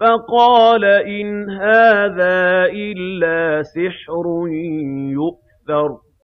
فَقَالَ إِنْ هَٰذَا إِلَّا سِحْرٌ يُؤْثَرُ.